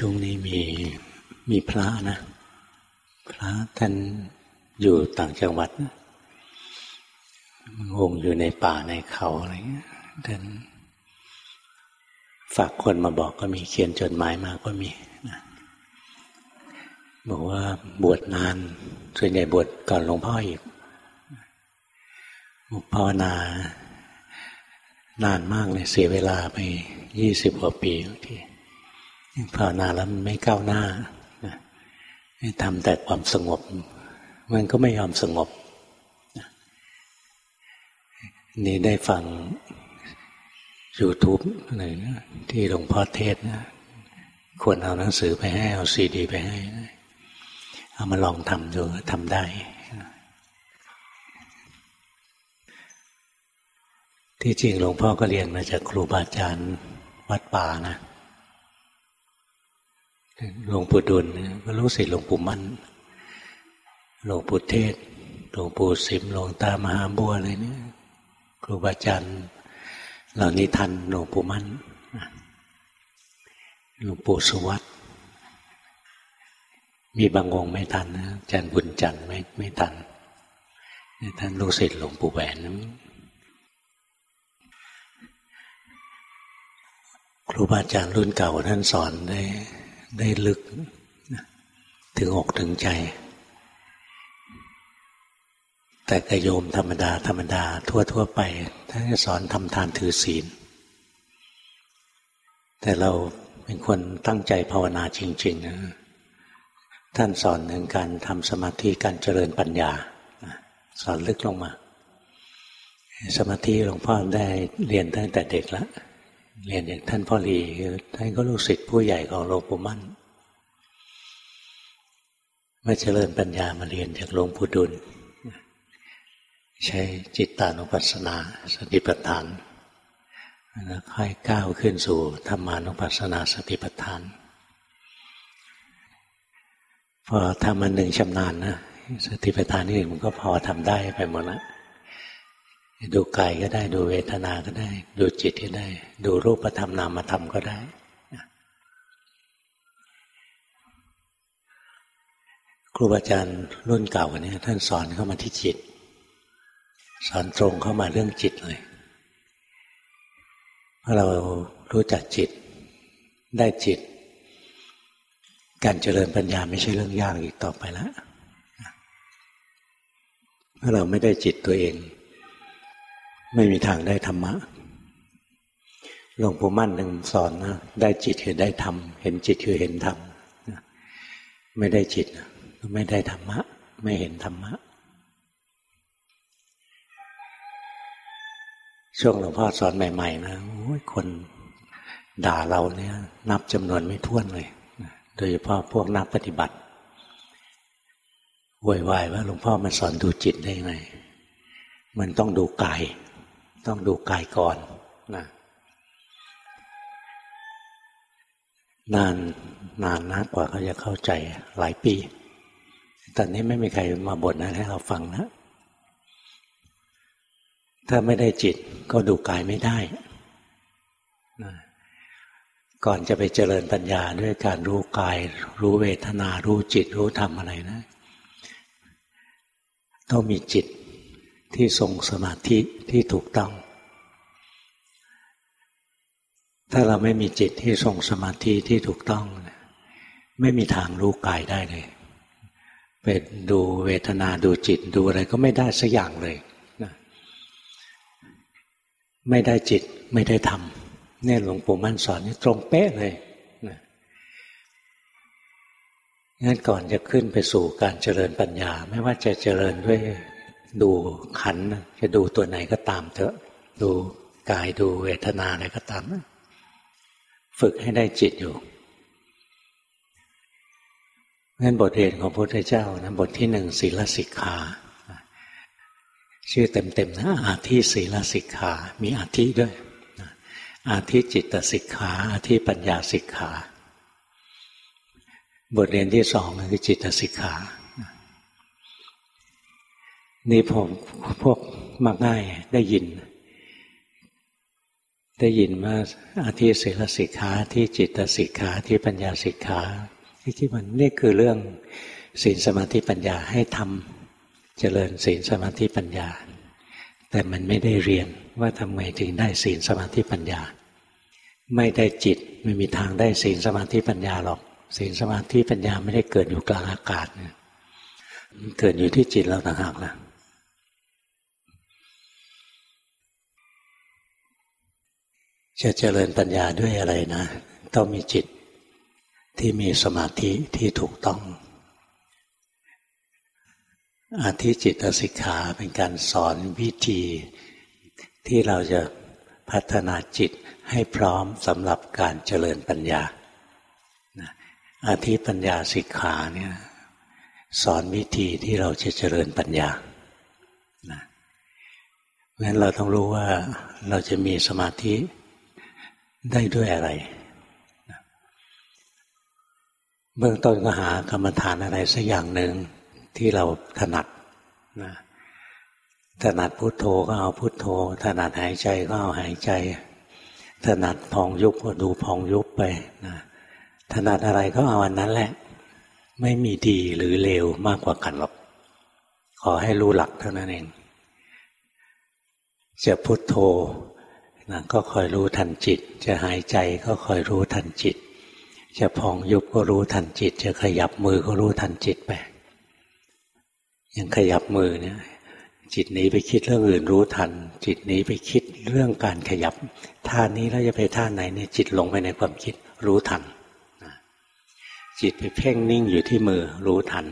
ช่วงนี้มีมีพระนะ พระท่านอยู่ต่างจังหวัดงงอยู่ในป่าในเขาอะไรเงี้ยท่านฝากคนมาบอกก็มีเขียนจดหมายมาก็มีนะบอกว่าบวชนาน ส่วนใหญ่บวชก่อนหลวงพ่ออีกภาวนานานมากเลยเสียเวลาไปยี่สิบกว่าปีที ภาวนาแล้วมันไม่ก้าวหน้าทำแต่ความสงบ มันก็ไม่ยอมสงบ นี่ได้ฟัง YouTube อะไรนะที่หลวงพ่อเทศนะควรเอาหนังสือไปให้ เอาซีดี ไปให้เอามาลองทำดูทำได้ ที่จริงหลวงพ่อก็เรียนมาจากครูบาอาจารย์วัดป่านะ หลวงปู่ดุลก็รู้สิหลวงปู่มั่น หลวงปู่เทศ หลวงปู่สิม หลวงตามหาบัวอะไรเนี่ยครูบาอาจารย์เหล่านี้ทันหลวงปู่มั่น หลวงปู่สุวัตมีบางองค์ไม่ทันนะอาจารย์บุญจันทร์ไม่ไม่ทันท่านรู้สิทธิ์หลวงปู่แหวนครูบาอาจารย์รุ่นเก่าท่านสอนได้ ได้ลึกถึงอกถึงใจ แต่กระโยมธรรมดา ธรรมดา ทั่วทั่วไปท่านจะสอนทำทานถือศีล แต่เราเป็นคนตั้งใจภาวนาจริงๆนะท่านสอนถึงการทำสมาธิการเจริญปัญญา สอนลึกลงมา สมาธิหลวงพ่อได้เรียนตั้งแต่เด็กแล้ว เรียนอย่างท่านพ่อรีท่านก็ลูกศิษย์ผู้ใหญ่ของหลวงปู่มั่นมาเจริญปัญญามาเรียนจากหลวงปู่ดุล ใช้จิตตานุปัสสนาสติปัฏฐานแล้วค่อยก้าวขึ้นสู่ธรรมานุปัสสนาสติปัฏฐาน พอทำมันหนึ่งชำนาญนะสติปัฏฐานนี่มันก็พอทำได้ไปหมดแล้ว ดูกายก็ได้ ดูเวทนาก็ได้ ดูจิตก็ได้ ดูรูปธรรมนามธรรมก็ได้ครูบาอาจารย์รุ่นเก่าเนี่ยท่านสอนเข้ามาที่จิต สอนตรงเข้ามาเรื่องจิตเลยเพราะเรารู้จักจิต ได้จิต การเจริญปัญญาไม่ใช่เรื่องยากอีกต่อไปแล้วเมื่อเราไม่ได้จิตตัวเอง ไม่มีทางได้ธรรมะหลวงปู่มั่นหนึ่งสอนนะได้จิตคือได้ธรรม เห็นจิตคือเห็นธรรมไม่ได้จิตก็ไม่ได้ธรรมะ ไม่เห็นธรรมะ ช่วงหลวงพ่อสอนใหม่ ๆ นะโอ้ยคนด่าเราเนี่ย นับจำนวนไม่ท้วนเลยโดยเฉพาะพวกนักปฏิบัติวยวายว่าหลวงพ่อมาสอนดูจิตได้ไงมันต้องดูกาย ต้องดูกายก่อนนะนานนานนะกว่าเขาจะเข้าใจหลายปี ตอนนี้ไม่มีใครมาบ่นนะให้เราฟังนะ ถ้าไม่ได้จิตก็ดูกายไม่ได้นะก่อนจะไปเจริญปัญญาด้วยการรู้กาย รู้เวทนา รู้จิตรู้ธรรมอะไรนะ ต้องมีจิต ที่ทรงสมาธิที่ถูกต้อง ถ้าเราไม่มีจิตที่ทรงสมาธิที่ถูกต้อง ไม่มีทางรู้กายได้เลยเป็นดูเวทนาดูจิตดูอะไรก็ไม่ได้สักอย่างเลยนะไม่ได้จิตไม่ได้ทำเนี่ยหลวงปู่มั่นสอนนี่ตรงเป๊ะเลยนะงั้นก่อนจะขึ้นไปสู่การเจริญปัญญา ไม่ว่าจะเจริญด้วย ดูขันจะดูตัวไหนก็ตามเถอะ ดูกายดูเวทนาอะไรก็ตาม ฝึกให้ได้จิตอยู่งั้นบทเรียนของพระพุทธเจ้านะบทที่หนึ่งศีลสิกขาชื่อเต็มๆนะอาทิศีลสิกขา มีอาทิด้วยอาทิจิตสิกขาอาทิปัญญาสิกขา บทเรียนที่สองคือจิตสิกขา นี่ผมพวกมักง่ายได้ยิน ได้ยินว่าอาทิศีลสิกขาที่จิตสิกขาที่ปัญญาสิกขาที่คิดว่านี่คือเรื่องศีลสมาธิปัญญาให้ทำเจริญศีลสมาธิปัญญา แต่มันไม่ได้เรียนว่าทำไงถึงได้ศีลสมาธิปัญญา ไม่ได้จิตไม่มีทางได้ศีลสมาธิปัญญาหรอกศีลสมาธิปัญญาไม่ได้เกิดอยู่กลางอากาศเนี่ยเกิดอยู่ที่จิตเราต่างหากล่ะ จะเจริญปัญญาด้วยอะไรนะ ต้องมีจิตที่มีสมาธิที่ถูกต้อง อาทิจิตสิกขาเป็นการสอนวิธี ที่เราจะพัฒนาจิตให้พร้อมสำหรับการเจริญปัญญา อาทิปัญญาสิกขาเนี่ยสอนวิธีที่เราจะเจริญปัญญาเพราะฉะนั้นเราต้องรู้ว่าเราจะมีสมาธิ ได้ด้วยอะไร เบื้องต้นก็หากรรมฐานอะไรสักอย่างหนึ่งที่เราถนัดนะถนัดพุโทโธก็เอาพุโทโธ ถนัดหายใจก็เอาหายใจ ถนัดพองยุบก็ดูพองยุบไปนะถนัดอะไรก็เอาอันนั้นแหละ ไม่มีดีหรือเลวมากกว่ากันหรอก ขอให้รู้หลักเท่านั้นเองจะพุโทโธ นะก็คอยรู้ทันจิต จะหายใจก็คอยรู้ทันจิต จะพองยุบก็รู้ทันจิต จะขยับมือก็รู้ทันจิตไปยังขยับมือเนี่ยจิตนี้ไปคิดเรื่องอื่นรู้ทัน จิตนี้ไปคิดเรื่องการขยับท่านี้แล้วจะไปท่าไหนเนี่ยจิตลงไปในความคิดรู้ทันจิตไปเพ่งนิ่งอยู่ที่มือรู้ทัน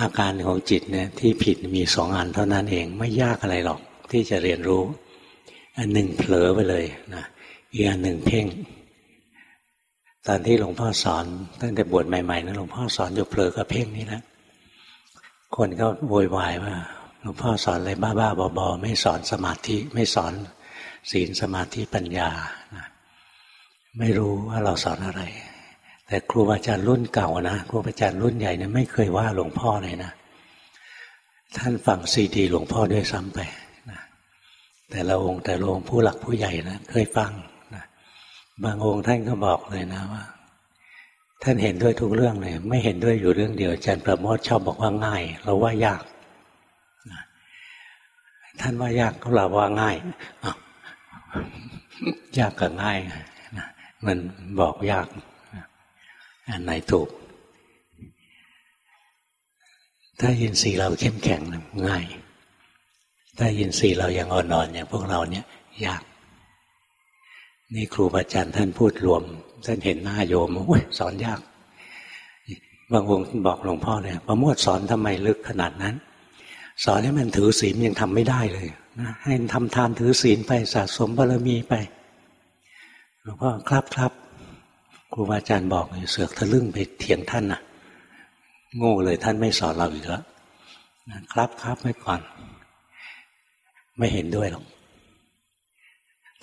อาการของจิตเนี่ยที่ผิดมีสองอันเท่านั้นเองไม่ยากอะไรหรอกที่จะเรียนรู้ อันหนึ่งเผลอไปเลยนะอีกอันหนึ่งเพ่ง ตอนที่หลวงพ่อสอน ตั้งแต่บวชใหม่ๆนะหลวงพ่อสอนอยู่เผลอกับเพ่งนี่นะคนก็โวยวายว่าหลวงพ่อสอนอะไรบ้าๆบอๆไม่สอนสมาธิ ไม่สอนศีลสมาธิปัญญานะไม่รู้ว่าเราสอนอะไร แต่ครูบาอาจารย์รุ่นเก่านะครูบาอาจารย์รุ่นใหญ่เนี่ยไม่เคยว่าหลวงพ่อเลยนะท่านฟังซีดีหลวงพ่อด้วยซ้ำไป แต่ละองค์แต่ละองค์ผู้หลักผู้ใหญ่นะเคยฟังนะบางองค์ท่านก็บอกเลยนะว่า ท่านเห็นด้วยทุกเรื่องเลย ไม่เห็นด้วยอยู่เรื่องเดียวอาจารย์ประโมทชอบบอกว่าง่าย เราว่ายากนะท่านว่ายากเราว่าง่ายยากกับง่ายนะมันบอกยากอันไหนถูก ถ้ายินสีเราเข้มแข็งง่าย ถ้ายินทรีย์เรายังอ่อนๆอย่างพวกเราเนี่ยยาก นี่ครูบาอาจารย์ท่านพูดรวม ท่านเห็นหน้าโยมโอ้ยสอนยาก บางองค์บอกหลวงพ่อเนี่ยประมวดสอนทำไมลึกขนาดนั้น สอนให้มันถือศีลยังทำไม่ได้เลยนะให้ทำทานถือศีลไปสะสมบารมีไปหลวงพ่อครับครับครูบาอาจารย์บอกเสือกทะลึ่งไปเถียงท่านนะโง่เลยท่านไม่สอนเราอีกแล้วครับครับไว้ก่อน ไม่เห็นด้วยหรอก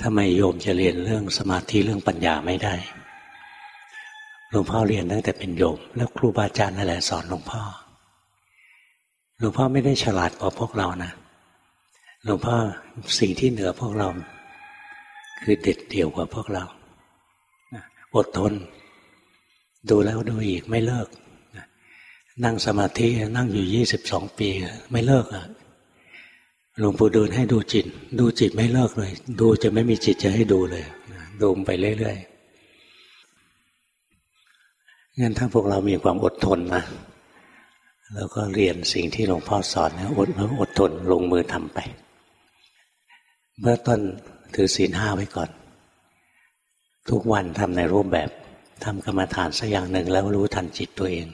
ทำไมโยมจะเรียนเรื่องสมาธิเรื่องปัญญาไม่ได้หลวงพ่อเรียนตั้งแต่เป็นโยม แล้วครูบาอาจารย์นั่นแหละสอนหลวงพ่อหลวงพ่อไม่ได้ฉลาดกว่าพวกเรานะหลวงพ่อสิ่งที่เหนือพวกเรา คือเด็ดเดี่ยวกว่าพวกเราอดทน ดูแล้วดูอีกไม่เลิก นั่งสมาธินั่งอยู่ยี่สิบสองปี ไม่เลิกอะ หลวงปู่ดูลให้ดูจิต ดูจิตไม่เลิกเลย ดูจะไม่มีจิตจะให้ดูเลยดูไปเรื่อยๆงั้นถ้าพวกเรามีความอดทนนะแล้วก็เรียนสิ่งที่หลวงพ่อสอนนะอดแล้วอดทนลงมือทำไปเมื่อต้นถือศีลห้าไว้ก่อน ทุกวันทำในรูปแบบทำกรรมฐานสักอย่างหนึ่งแล้วรู้ทันจิตตัวเอง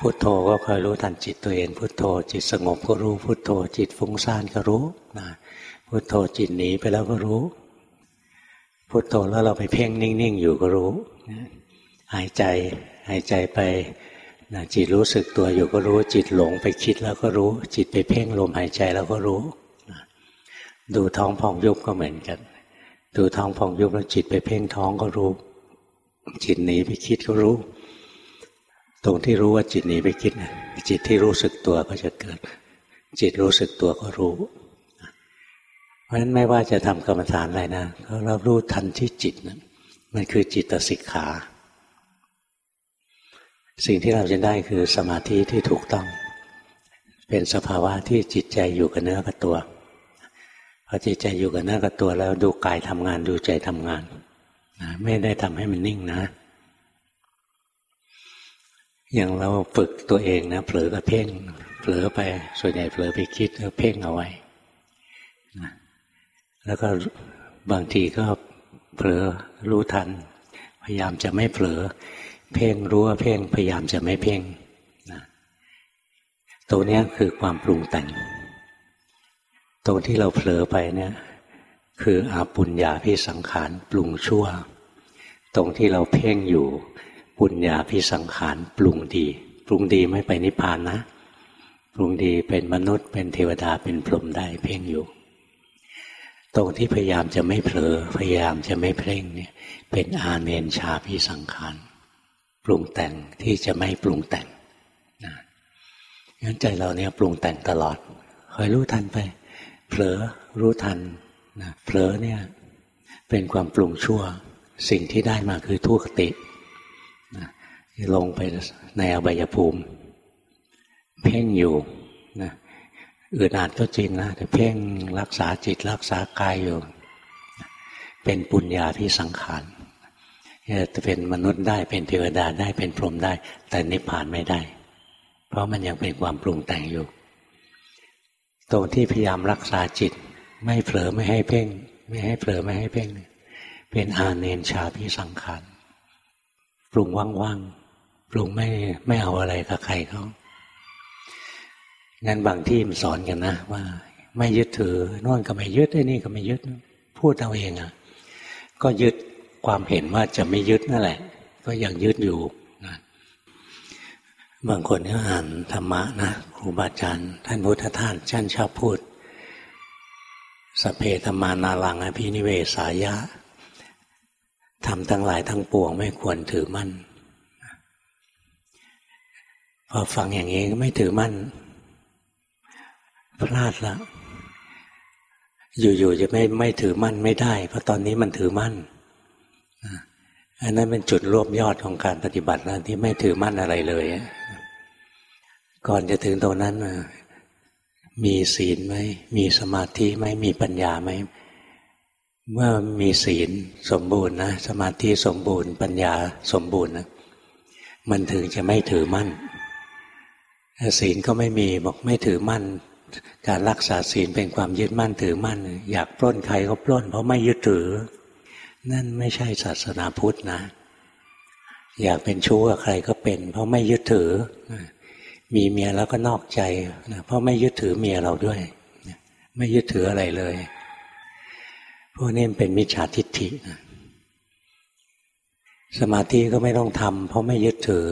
พุโทโธก็คอยรู้ทันจิตตัวเองพุโทโธ จิตสงบก็รู้พุโทโธ จิตฟุ้งซ่านก็รู้นะพุโทโธจิตหนีไปแล้วก็รู้ พุโทโธแล้วเราไปเพ่งนิ่งๆอยู่ก็รู้หายใจหายใจไปนะจิตรู้สึกตัวอยู่ก็รู้ จิตหลงไปคิดแล้วก็รู้ จิตไปเพ่งลมหายใจแล้วก็รู้นะดูท้องพองยุบก็เหมือนกัน ดูท้องพองยุบแล้วจิตไปเพ่งท้องก็รู้ จิตหนีไปคิดก็รู้ ตรงที่รู้ว่าจิตหนีไปคิดจิตที่รู้สึกตัวก็จะเกิด จิตรู้สึกตัวก็รู้ เพราะฉะนั้นไม่ว่าจะทำกรรมฐานอะไรนะก็รับรู้ทันที่จิตนะมันคือจิตสิกขา สิ่งที่เราจะได้คือสมาธิที่ถูกต้อง เป็นสภาวะที่จิตใจอยู่กับเนื้อกับตัวพอจิตใจอยู่กับเนื้อกับตัวแล้วดูกายทำงานดูใจทำงานนะไม่ได้ทำให้มันนิ่งนะ อย่างเราฝึกตัวเองนะเผลอกับเพ่งเผลอไปส่วนใหญ่เผลอไปคิดแล้วเพ่งเอาไว้นะแล้วก็บางทีก็เผลอรู้ทัน พยายามจะไม่เผลอ เพ่งรู้ว่าเพ่งพยายามจะไม่เพ่งนะตัวนี้คือความปรุงแต่ง ตรงที่เราเผลอไปเนี่ย คืออาปุญญาพิสังขารปรุงชั่ว ตรงที่เราเพ่งอยู่ ปุญญาพิสังขารปรุงดี ปรุงดีไม่ไปนิพพานนะปรุงดีเป็นมนุษย์เป็นเทวดาเป็นพรหมได้เพ่งอยู่ ตรงที่พยายามจะไม่เผลอพยายามจะไม่เพ่งเนี่ย เป็นอาเนนชาพิสังขารปรุงแต่งที่จะไม่ปรุงแต่งนะงั้นใจเราเนี่ยปรุงแต่งตลอดคอยรู้ทันไป เผลอรู้ทันนะเผลอเนี่ยเป็นความปรุงชั่ว สิ่งที่ได้มาคือทุกขติ ลงไปในอบายภูมิ เพ่งอยู่นะอื่นอาจก็จริงนะแต่เพ่งรักษาจิตรักษากายอยู่ เป็นปุญญาที่สังขารจะเป็นมนุษย์ได้เป็นเทวดาได้เป็นพรหมได้ แต่นิพพานไม่ได้ เพราะมันยังเป็นความปรุงแต่งอยู่ ตรงที่พยายามรักษาจิต ไม่เผลอไม่ให้เพ่ง ไม่ให้เผลอไม่ให้เพ่ง เป็นอาเนนชาพิสังขารปรุงว่างๆ ปรุงไม่ไม่เอาอะไรกับใครเขางั้นบางที่มันสอนกันนะว่า ไม่ยึดถือน่นก็ไม่ยึดไอ้นี่ก็ไม่ยึด พูดเอาเองอะ ก็ยึดความเห็นว่าจะไม่ยึดนั่นแหละ ก็ยังยึดอยู่บางคนก็อ่านธรรมะนะครูบาอาจารย์ท่านพุทธทาสท่านชอบพูดสเพธรรมานาลังอภินิเวสายะทำทั้งหลายทั้งปวงไม่ควรถือมั่น พอฟังอย่างนี้ก็ไม่ถือมั่น พลาดละ อยู่ๆจะไม่ไม่ถือมั่นไม่ได้ เพราะตอนนี้มันถือมั่นอันนั้นเป็นจุดรวบยอดของการปฏิบัติแล้วที่ไม่ถือมั่นอะไรเลย ก่อนจะถึงตรงนั้นมีศีลไหมมีสมาธิไหมมีปัญญาไหมเมื่อมีศีลสมบูรณ์นะสมาธิสมบูรณ์ ปัญญาสมบูรณ์นะมันถึงจะไม่ถือมั่น ศีลก็ไม่มีบอกไม่ถือมั่น การรักษาศีลเป็นความยึดมั่นถือมั่น อยากปล้นใครก็ปล้น เพราะไม่ยึดถือ นั่นไม่ใช่ศาสนาพุทธนะ อยากเป็นชู้กับใครก็เป็น เพราะไม่ยึดถือ มีเมียแล้วก็นอกใจเพราะไม่ยึดถือเมียเราด้วย ไม่ยึดถืออะไรเลยพวกนี้เป็นมิจฉาทิฏฐิสมาธิก็ไม่ต้องทำเพราะไม่ยึดถือ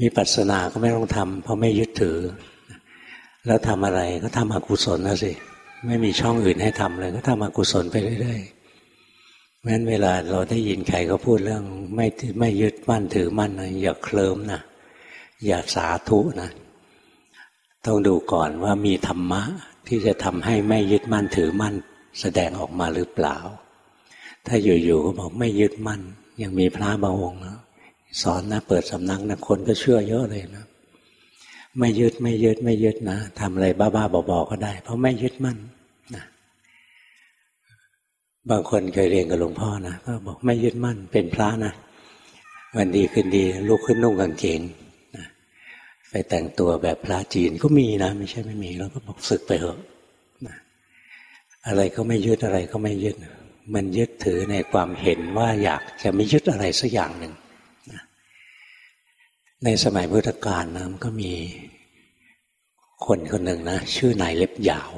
มีปัสนาก็ไม่ต้องทำเพราะไม่ยึดถือ แล้วทำอะไรก็ทำอกุศลนะสิ ไม่มีช่องอื่นให้ทำเลย ก็ทำอกุศลไปเรื่อยๆเพราะฉะนั้นเวลาเราได้ยินใครเขาพูดเรื่อง ไม่ไม่ยึดมั่นถือมั่นนะอย่าเคลิ้มนะอย่าสาธุนะต้องดูก่อนว่ามีธรรมะที่จะทำให้ไม่ยึดมั่นถือมั่น แสดงออกมาหรือเปล่า ถ้าอยู่ๆก็บอกไม่ยึดมั่น ยังมีพระบางองค์นะ สอนนะ เปิดสำนักนะคนก็เชื่อเยอะเลยนะ ไม่ยึดไม่ยึดไม่ยึดนะทำอะไรบ้าๆบอๆก็ได้ เพราะไม่ยึดมั่นนะบางคนเคยเรียนกับหลวงพ่อนะก็บอกไม่ยึดมั่นเป็นพระนะวันดีขึ้นดีลุกขึ้นนุ่งกางเกงไปแต่งตัวแบบพระจีนก็มีนะ ไม่ใช่ไม่มีเราก็บอกสึกไปเถอะนะอะไรก็ไม่ยึดอะไรก็ไม่ยึด มันยึดถือในความเห็นว่าอยากจะไม่ยึดอะไรสักอย่างหนึ่ง ในสมัยพุทธกาลนะมันก็มีคนคนหนึ่งนะชื่อนายเล็บยาว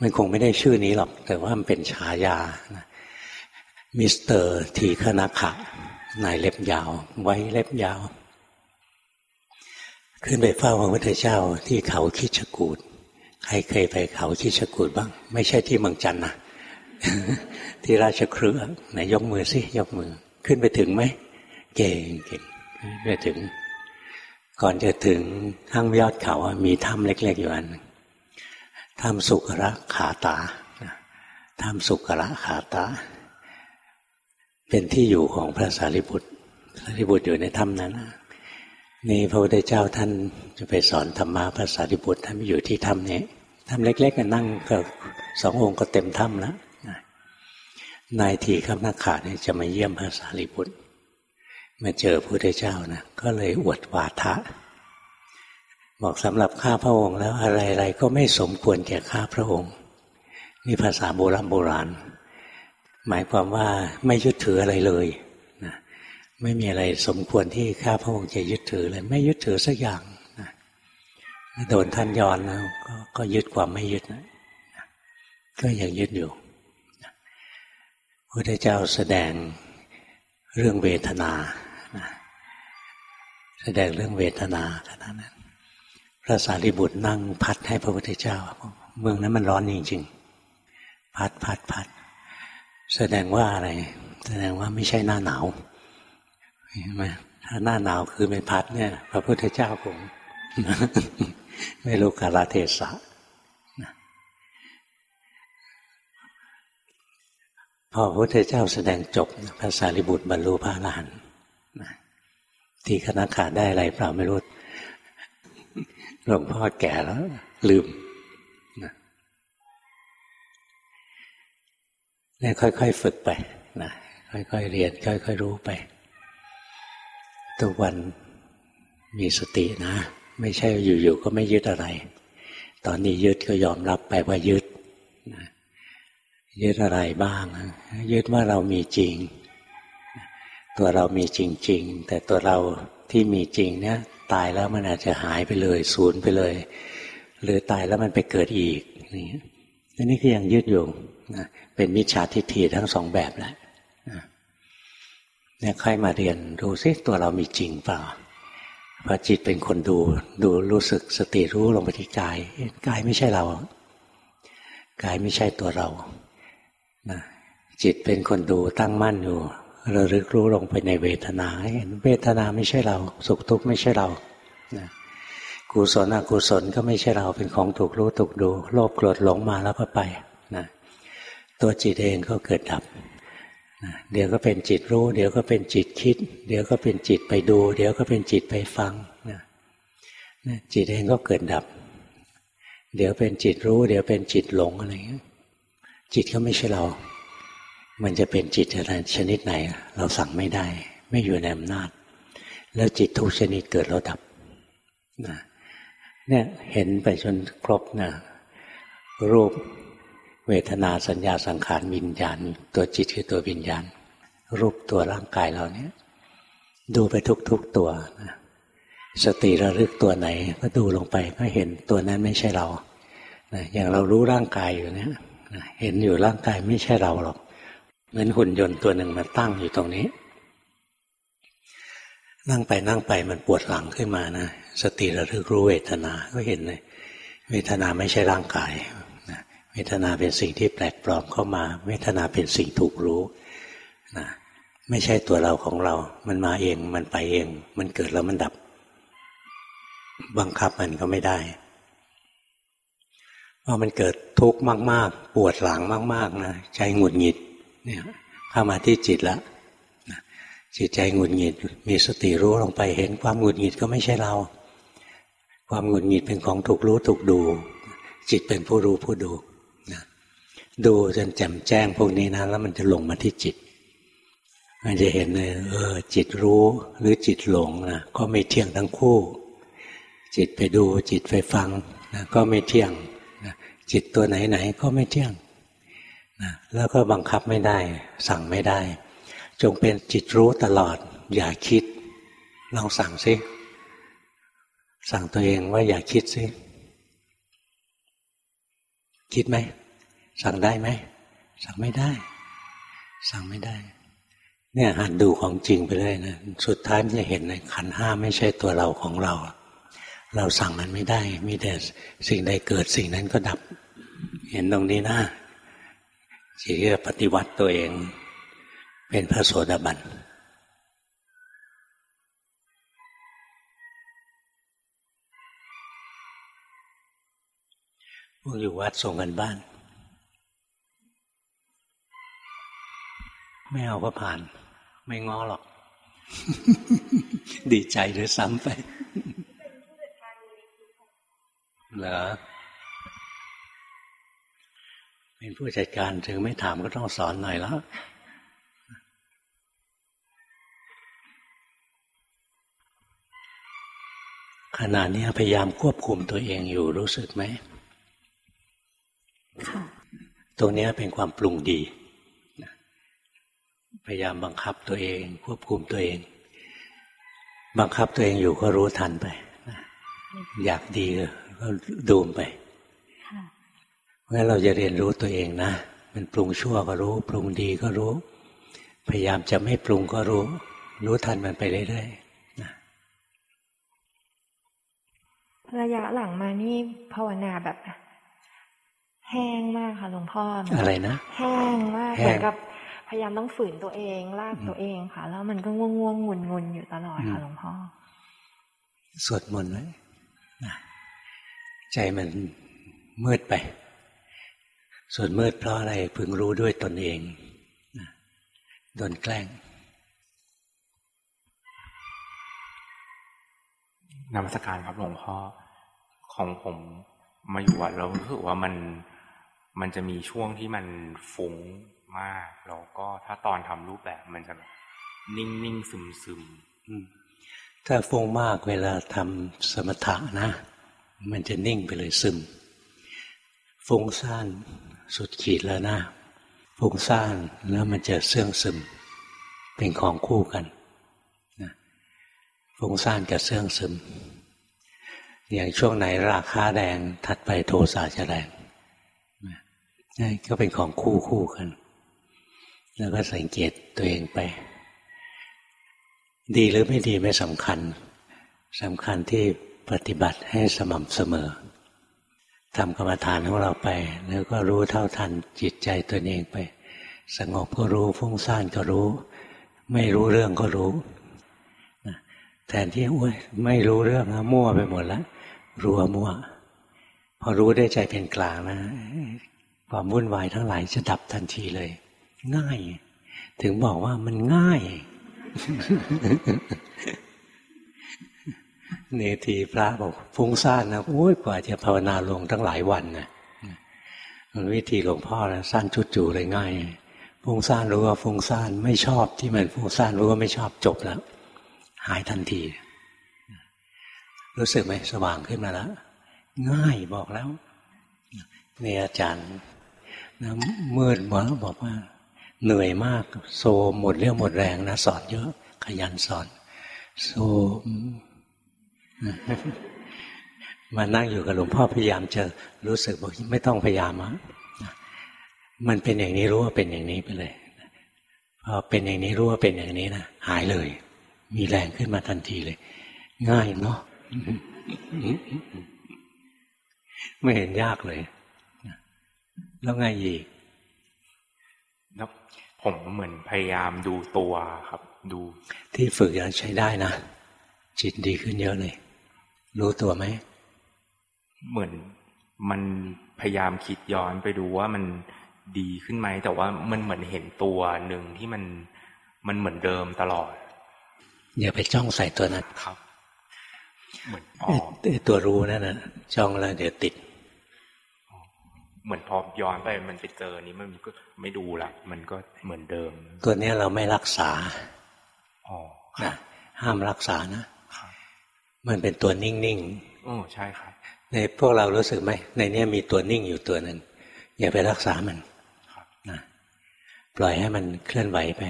มันคงไม่ได้ชื่อนี้หรอก แต่ว่ามันเป็นฉายานะมิสเตอร์ทีฆนขะนายเล็บยาว ไว้เล็บยาว ขึ้นไปเฝ้าพระพุทธเจ้าที่เขาคิชกูดใครเคยไปเขาคิชกูดบ้าง ไม่ใช่ที่เมืองจันนะที่ราชเครือไหนยกมือสิยกมือ ขึ้นไปถึงไหมเก่งเก่งไปถึง ก่อนจะถึงข้างยอดเขามีถ้ำเล็ก ๆ อยู่อันถ้ำสุกระขาตาถ้ำสุกระขาตา เป็นที่อยู่ของพระสารีบุตรสารีบุตรอยู่ในถ้ำนั้นนี่พระพุทธเจ้าท่านจะไปสอนธรรมะพระสารีบุตรท่านอยู่ที่ถ้ำนี้ถ้ำเล็กๆกันนั่งก็สององค์ก็เต็มถ้ำแล้วนายทีข้ามนักขาเนี่ยจะมาเยี่ยมพระสารีบุตร มาเจอพระพุทธเจ้านะก็เลยอวดวาทะ บอกสำหรับข้าพระองค์แล้วอะไรๆก็ไม่สมควรแก่ข้าพระองค์นี่ภาษาโบราณโบราณ หมายความว่าไม่ยึดถืออะไรเลยนะไม่มีอะไรสมควรที่ข้าพระองค์จะยึดถือเลย ไม่ยึดถือสักอย่างนะโดนท่านย้อนแล้วกก็ยึดความไม่ยึดนะก็ยังยึดอยู่พระพุทธเจ้าแสดงเรื่องเวทนา แสดงเรื่องเวทนาขนาดนั้นพระสารีบุตรนั่งพัดให้พระพุทธเจ้า เมืองนั้นมันร้อนจริงๆ พัดพัดพัด แสดงว่าอะไร แสดงว่าไม่ใช่หน้าหนาวเห็นไหมถ้าหน้าหนาวคือไม่พัดเนี่ย พระพุทธเจ้าผมไม่รู้กาลเทศะพอพระพุทธเจ้าแสดงจบพระสารีบุตรบรรลุพระอรหันต์ ที่คณะขาดได้อะไรเปล่าไม่รู้หลวงพ่อแก่แล้ว ลืมนะนี่ค่อยๆฝึกไปนะค่อยๆเรียน ค่อยๆรู้ไป ทุกวันมีสตินะ ไม่ใช่อยู่ๆก็ไม่ยึดอะไร ตอนนี้ยึดก็ยอมรับไปว่ายึดนะยึดอะไรบ้าง ยึดว่าเรามีจริง ตัวเรามีจริง ๆ แต่ตัวเราที่มีจริงเนี่ยตายแล้วมันอาจจะหายไปเลยสูญไปเลย หรือตายแล้วมันไปเกิดอีกนี่อันนี้ก็ยังยึดอยู่นะเป็นมิจฉาทิฏฐิทั้งสองแบบแหละเนี่ยค่อยมาเรียนดูซิตัวเรามีจริงเปล่าพอจิตเป็นคนดูดูรู้สึกสติรู้ลงไปที่กายกายไม่ใช่เรา กายไม่ใช่ตัวเรานะจิตเป็นคนดูตั้งมั่นอยู่ เระลึกรู้ลงไปในเวทนาเห็นเวทนาไม่ใช่เรา สุขทุกข์ไม่ใช่เรานะกุศลอกุศลก็ไม่ใช่เราเป็นของถูกรู้ถูกดู โลภโกรธหลงมาแล้วก็ไปนะตัวจิตเองก็เกิดดับนะเดี๋ยวก็เป็นจิตรู้ เดี๋ยวก็เป็นจิตคิด เดี๋ยวก็เป็นจิตไปดู เดี๋ยวก็เป็นจิตไปฟังนะจิตเองก็เกิดดับ เดี๋ยวเป็นจิตรู้ เดี๋ยวเป็นจิตหลงอะไรเงี้ยจิตก็ไม่ใช่เรา มันจะเป็นจิตอะไรชนิดไหน เราสั่งไม่ได้ ไม่อยู่ในอำนาจ แล้วจิตทุกชนิดเกิดแล้วดับนะเนี่ยเห็นไปจนครบนะรูปเวทนาสัญญาสังขารวิญญาณ ตัวจิตคือตัววิญญาณ รูปตัวร่างกายเราเนี่ยดูไปทุกๆตัวนะสติระลึกตัวไหน ก็ดูลงไปก็เห็นตัวนั้นไม่ใช่เรานะอย่างเรารู้ร่างกายอยู่เนี่ยเห็นอยู่ร่างกายไม่ใช่เราหรอก เหมือนหุ่นยนต์ตัวหนึ่งมาตั้งอยู่ตรงนี้ นั่งไปนั่งไปมันปวดหลังขึ้นมานะสติระลึกรู้เวทนา ก็เห็นเลยเวทนาไม่ใช่ร่างกายเวทนาเป็นสิ่งที่แปลกปลอมเข้ามา เวทนาเป็นสิ่งถูกรู้นะไม่ใช่ตัวเราของเรา มันมาเอง มันไปเอง มันเกิดแล้วมันดับ บังคับมันก็ไม่ได้พอมันเกิดทุกข์มาก ๆ ปวดหลังมาก ๆ นะ ใจหงุดหงิด เนี่ยเข้ามาที่จิตแล้วจิตใจหงุดหงิด มีสติรู้ลงไปเห็นความหงุดหงิดก็ไม่ใช่เรา ความหงุดหงิดเป็นของถูกรู้ถูกดู จิตเป็นผู้รู้ผู้ดูนะดูจนแจ่มแจ้งพวกนี้นะแล้วมันจะลงมาที่จิต มันจะเห็นเลยเออ จิตรู้หรือจิตหลงนะก็ไม่เที่ยงทั้งคู่ จิตไปดูจิตไปฟังนะก็ไม่เที่ยงจิตตัวไหนๆก็ไม่เที่ยง นะแล้วก็บังคับไม่ได้ สั่งไม่ได้ จงเป็นจิตรู้ตลอด อย่าคิด ลองสั่งซิสั่งตัวเองว่าอย่าคิดซิคิดไหม สั่งได้ไหม สั่งไม่ได้ สั่งไม่ได้ เนี่ยหัดดูของจริงไปเลยนะสุดท้ายมันจะเห็นในขันห้าไม่ใช่ตัวเราของเรา เราสั่งมันไม่ได้ มีแต่สิ่งใดเกิดสิ่งนั้นก็ดับ เห็นตรงนี้นะ จิตจะปฏิวัติตัวเอง เป็นพระโสดาบันพวกอยู่วัดส่งกันบ้าน ไม่เอาก็ผ่าน ไม่ง้อหรอก ดีใจหรือซ้ำไปเหรอ เป็นผู้จัดการถึงไม่ถามก็ต้องสอนหน่อยแล้วขณะนี้พยายามควบคุมตัวเองอยู่รู้สึกไหมค่ะตรงนี้เป็นความปรุงดี พยายามบังคับตัวเอง ควบคุมตัวเอง บังคับตัวเองอยู่ก็รู้ทันไป อยากดีก็ดูมไปเพ ราะฉะนั้นเราจะเรียนรู้ตัวเองนะ มันปรุงชั่วก็รู้ ปรุงดีก็รู้ พยายามจะไม่ปรุงก็รู้ รู้ทันมันไปเรื่อยๆนะระยะหลังมานี่ภาวนาแบบ แห้งมากค่ะหลวงพ่ออะไรนะแห้งมากเหมือนกับพยายามต้องฝืนตัวเองลากตัวเองค่ะ แล้วมันก็ง่วงง่วงงุนงุนอยู่ตลอดค่ะหลวงพ่อสวดมนต์ไว้ใจมันมืดไป ส่วนมืดเพราะอะไรพึงรู้ด้วยตนเองโดนแกล้งนมัสการครับหลวงพ่อของผมมาอยู่วัดแล้วรู้สึกว่ามันมันจะมีช่วงที่มันฟุ้งมากแล้วก็ถ้าตอนทำรูปแบบมันจะแบบนิ่งนิ่งซึมซึมถ้าฟุ้งมากเวลาทำสมถะนะ มันจะนิ่งไปเลยซึมฟุ้งซ่าน สุดขีดแล้วนะฟุ้งซ่านแล้วมันจะเสื่องซึม เป็นของคู่กันนะฟุ้งซ่านกับเสื่องซึม อย่างช่วงไหนราคาแดงถัดไปโทสะจะแรงนี่ก็เป็นของคู่คู่กัน แล้วก็สังเกตตัวเองไป ดีหรือไม่ดีไม่สำคัญสำคัญที่ปฏิบัติให้สม่ำเสมอ ทำกรรมฐานของเราไปแล้วก็รู้เท่าทันจิตใจตัวเองไป สงบก็รู้ฟุ้งซ่านก็รู้ ไม่รู้เรื่องก็รู้แทนที่อุ้ยไม่รู้เรื่องนะมั่วไปหมดแล้วรัวมั่ว พอรู้ได้ใจเป็นกลางนะความวุ่นวายทั้งหลายจะดับทันทีเลย ง่าย ถึงบอกว่ามันง่าย เนทีพระบอกฟุ้งซ่านนะโอ้ยกว่าจะภาวนาลงตั้งหลายวันนะมันวิธีหลวงพ่อนะสั้นชุดจูเลยง่ายฟุ้งซ่านรู้ว่าฟุ้งซ่านไม่ชอบที่มันฟุ้งซ่านรู้ว่าไม่ชอบจบแล้ว หายทันที รู้สึกไหมสว่างขึ้นมาแล้วง่ายบอกแล้วเนี่อาจารย์นะมืดมาบอกว่า เหนื่อยมากโซหมดเรี่ยวหมดแรงนะสอนเยอะขยันสอน โซ มานั่งอยู่กับหลวงพ่อพยายามจะรู้สึกบอกไม่ต้องพยายามอะมันเป็นอย่างนี้รู้ว่าเป็นอย่างนี้ไปเลยพอเป็นอย่างนี้รู้ว่าเป็นอย่างนี้นะหายเลย มีแรงขึ้นมาทันทีเลย ง่ายเนาะไม่เห็นยากเลย แล้วไงอีกแล้วผมเหมือนพยายามดูตัวครับ ดูที่ฝึกยังใช้ได้นะจิตดีขึ้นเยอะเลย รู้ตัวไหม เหมือนมันพยายามคิดย้อนไปดูว่ามันดีขึ้นไหม แต่ว่ามันเหมือนเห็นตัวหนึ่งที่มันมันเหมือนเดิมตลอด อย่าไปจ้องใส่ตัวนั้นครับเหมือนอ๋อตัวรู้นั่นนะจ้องแล้วเดี๋ยวติด เหมือนพอย้อนไปมันไปเจอนี้มันก็ไม่ดูละมันก็เหมือนเดิม ตัวนี้เราไม่รักษาอ๋อนะห้ามรักษานะ มันเป็นตัวนิ่งๆโอ้ใช่ครับ ในพวกเรารู้สึกไหมในนี้มีตัวนิ่งอยู่ตัวหนึ่งอย่าไปรักษามันนะปล่อยให้มันเคลื่อนไหวไป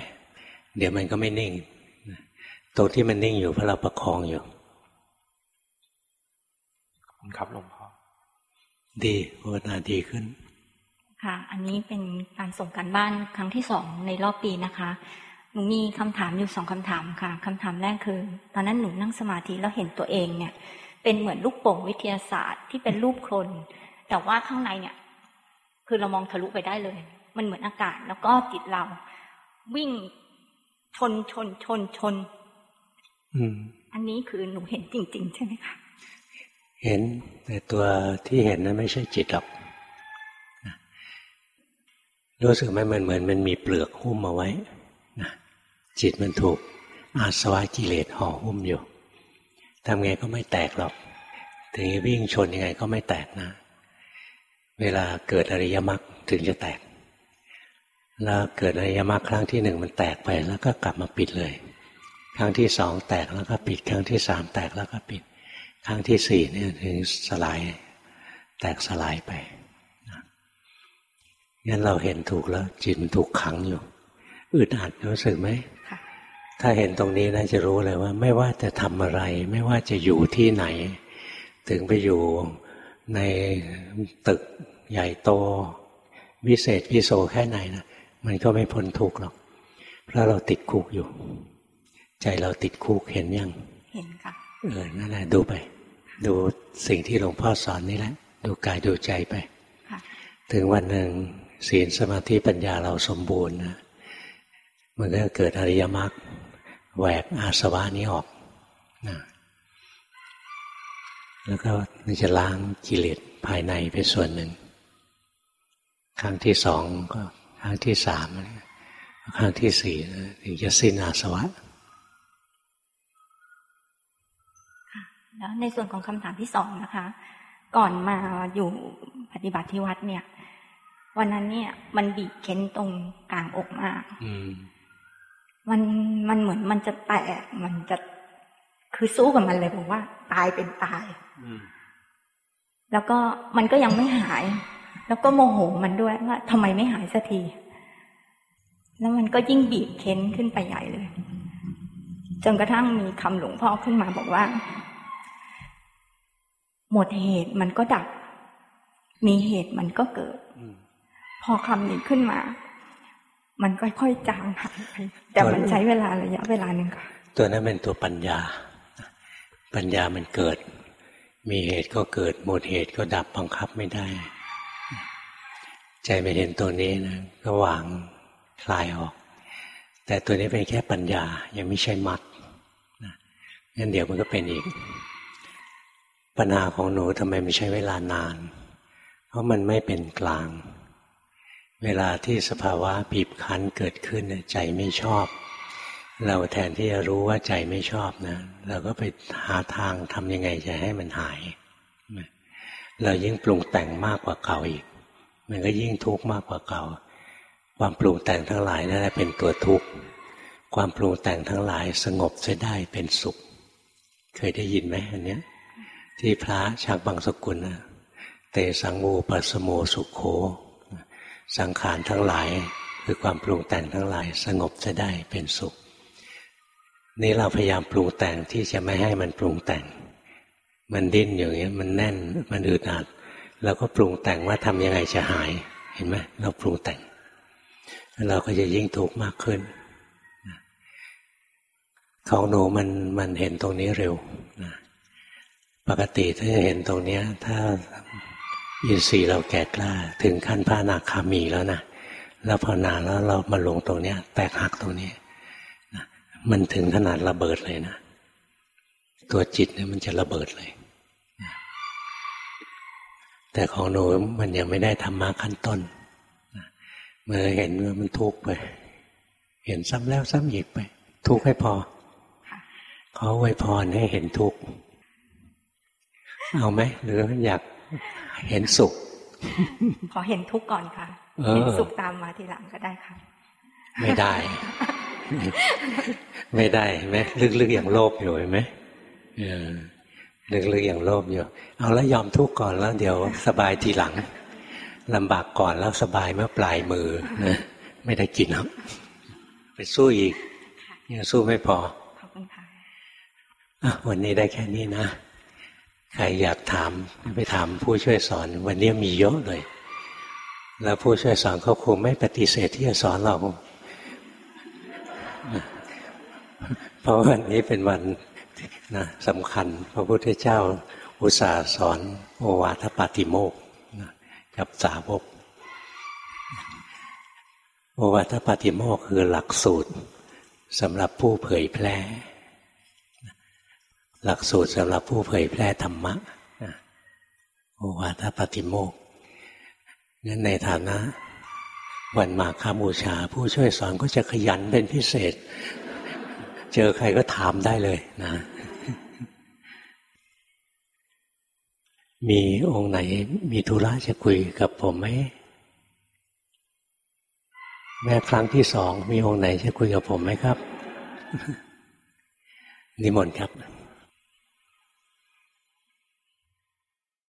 เดี๋ยวมันก็ไม่นิ่งตรงที่มันนิ่งอยู่เพราะเราประคองอยู่ขอบคุณครับหลวงพ่อดีภาวนาดีขึ้น ค่ะ อันนี้เป็นการส่งการบ้านครั้งที่สองในรอบปีนะคะ หนูมีคำถามอยู่สองคำถามค่ะคำถามแรกคือ ตอนนั้นหนูนั่งสมาธิแล้วเห็นตัวเองเนี่ย เป็นเหมือนลูกโป่งวิทยาศาสตร์ที่เป็นรูปโคลนแต่ว่าข้างในเนี่ย คือเรามองทะลุไปได้เลย มันเหมือนอากาศแล้วก็จิตเรา วิ่งชนชนชนชนอันนี้คือหนูเห็นจริง ๆ ใช่ไหมคะเห็นแต่ตัวที่เห็นนั้นไม่ใช่จิตหรอกรู้สึกไหมมันเหมือนมันมีเปลือกหุ้มเอาไว้ จิตมันถูกอาสวะกิเลสห่อหุ้มอยู่ทำไงก็ไม่แตกหรอก ถึงวิ่งชนยังไงก็ไม่แตกนะ เวลาเกิดอริยมรรคถึงจะแตก แล้วเกิดอริยมรรคครั้งที่หนึ่งมันแตกไปแล้วก็กลับมาปิดเลย ครั้งที่สองแตกแล้วก็ปิด ครั้งที่สามแตกแล้วก็ปิด ครั้งที่สี่เนี่ยถึงสลาย แตกสลายไปงั้นเราเห็นถูกแล้ว จิตมันถูกขังอยู่อึดอัดรู้สึกไหม ถ้าเห็นตรงนี้นะจะรู้เลยว่า ไม่ว่าจะทำอะไร ไม่ว่าจะอยู่ที่ไหน ถึงไปอยู่ในตึกใหญ่โต วิเศษวิโสแค่ไหนนะมันก็ไม่พ้นทุกข์หรอก เพราะเราติดคุกอยู่ ใจเราติดคุกเห็นยัง เห็นค่ะเออนั่นแหละดูไป ดูสิ่งที่หลวงพ่อสอนนี่แหละ ดูกายดูใจไปถึงวันหนึ่งศีลสมาธิปัญญาเราสมบูรณ์นะมันก็เกิดอริยมรรค แหวกอาสวะนี้ออกนะแล้วก็มันจะล้างกิเลสภายในไปส่วนหนึ่ง ครั้งที่สองก็ครั้งที่สามครั้งที่สี่ถึงจะสิ้นอาสวะแล้วในส่วนของคำถามที่สองนะคะ ก่อนมาอยู่ปฏิบัติที่วัดเนี่ย วันนั้นเนี่ย มันบีบเค้นตรงกลางอกมาก มันมันเหมือนมันจะแตกมันจะคือสู้กับมันเลยบอกว่า ตายเป็นตายแล้วก็มันก็ยังไม่หาย แล้วก็โมโหมันด้วยว่าทำไมไม่หายสักที แล้วมันก็ยิ่งบีบเค้นขึ้นไปใหญ่เลย จนกระทั่งมีคำหลวงพ่อขึ้นมาบอกว่า หมดเหตุมันก็ดับ มีเหตุมันก็เกิด พอคำนี้ขึ้นมา มันค่อยๆจางหายไปแต่มันใช้เวลาระยะเวลาหนึ่งค่ะ ตัวนั้นเป็นตัวปัญญา ปัญญามันเกิด มีเหตุก็เกิด หมดเหตุก็ดับบังคับไม่ได้ ใจไม่เห็นตัวนี้นะก็วางคลายออก แต่ตัวนี้เป็นแค่ปัญญา ยังไม่ใช่มัดงั้นเดี๋ยวมันก็เป็นอีก ปัญหาของหนูทำไมไม่ใช้เวลานาน เพราะมันไม่เป็นกลาง เวลาที่สภาวะบีบคั้นเกิดขึ้นใจไม่ชอบ เราแทนที่จะรู้ว่าใจไม่ชอบนะ เราก็ไปหาทางทำยังไงจะให้มันหาย เรายิ่งปรุงแต่งมากกว่าเก่าอีก มันก็ยิ่งทุกข์มากกว่าเก่า ความปรุงแต่งทั้งหลายนั่นแหละเป็นตัวทุกข์ความปรุงแต่งทั้งหลายสงบจะได้เป็นสุข เคยได้ยินไหมอันเนี้ย ที่พระชักบางสกุลนะเตสังมูปัสโมสุขโข สังขารทั้งหลาย คือความปรุงแต่งทั้งหลาย สงบจะได้เป็นสุข นี่เราพยายามปรุงแต่งที่จะไม่ให้มันปรุงแต่ง มันดิ้นอย่างนี้มันแน่นมันอึดอัดเราก็ปรุงแต่งว่าทำยังไงจะหาย เห็นไหมเราปรุงแต่ง เราก็จะยิ่งทุกข์มากขึ้นของหนูมันมันเห็นตรงนี้เร็วนะปกติถ้าจะเห็นตรงนี้ถ้า อินทรีย์เราแก่กล้า ถึงขั้นพระนาคามีแล้วนะแล้วพอนานแล้วเรามาลงตรงเนี้ย แตกหักตรงนี้นะมันถึงขนาดระเบิดเลยนะตัวจิตเนี่ยมันจะระเบิดเลยนะแต่ของหนูมันยังไม่ได้ธรรมะขั้นต้นนะเมื่อเห็นว่ามันทุกข์ไป เห็นซ้ำแล้วซ้ำอีกไป ทุกข์ให้พอเขาไว้พรให้เห็นทุกข์เอาไหมหรืออยาก เห็นสุข ขอเห็นทุกข์ก่อนค่ะ เห็นสุขตามมาทีหลังก็ได้ค่ะ ไม่ได้ ไม่ได้ไหมลึกๆอย่างโลภอยู่ไหมลึกๆอย่างโลภอยู่ เอาแล้วยอมทุกข์ก่อนแล้ว เดี๋ยวสบายทีหลังลำบากก่อนแล้วสบายเมื่อปลายมือนะไม่ได้กินหรอกไปสู้อีกยังสู้ไม่พอขอบคุณค่ะวันนี้ได้แค่นี้นะ ใครอยากถามไปถามผู้ช่วยสอน วันนี้มีเยอะเลย แล้วผู้ช่วยสอนเขาคงไม่ปฏิเสธที่จะสอนเราเพราะวันนี้เป็นวันนะสำคัญ พระพุทธเจ้าอุตส่าห์สอนโอวาทปาติโมกนะกับสาวกโอวาทปาติโมกคือหลักสูตรสำหรับผู้เผยแพร่ หลักสูตรสำหรับผู้เผยแพร่ธรรมะโอวาทปฏิโมกงั้นในฐานะ วันมาคาบูชา ผู้ช่วยสอนก็จะขยันเป็นพิเศษ เจอใครก็ถามได้เลยนะ มีองค์ไหน มีธุระจะคุยกับผมไหมแม่ครั้งที่สอง มีองค์ไหนจะคุยกับผมไหมครับ นิมนต์ครับ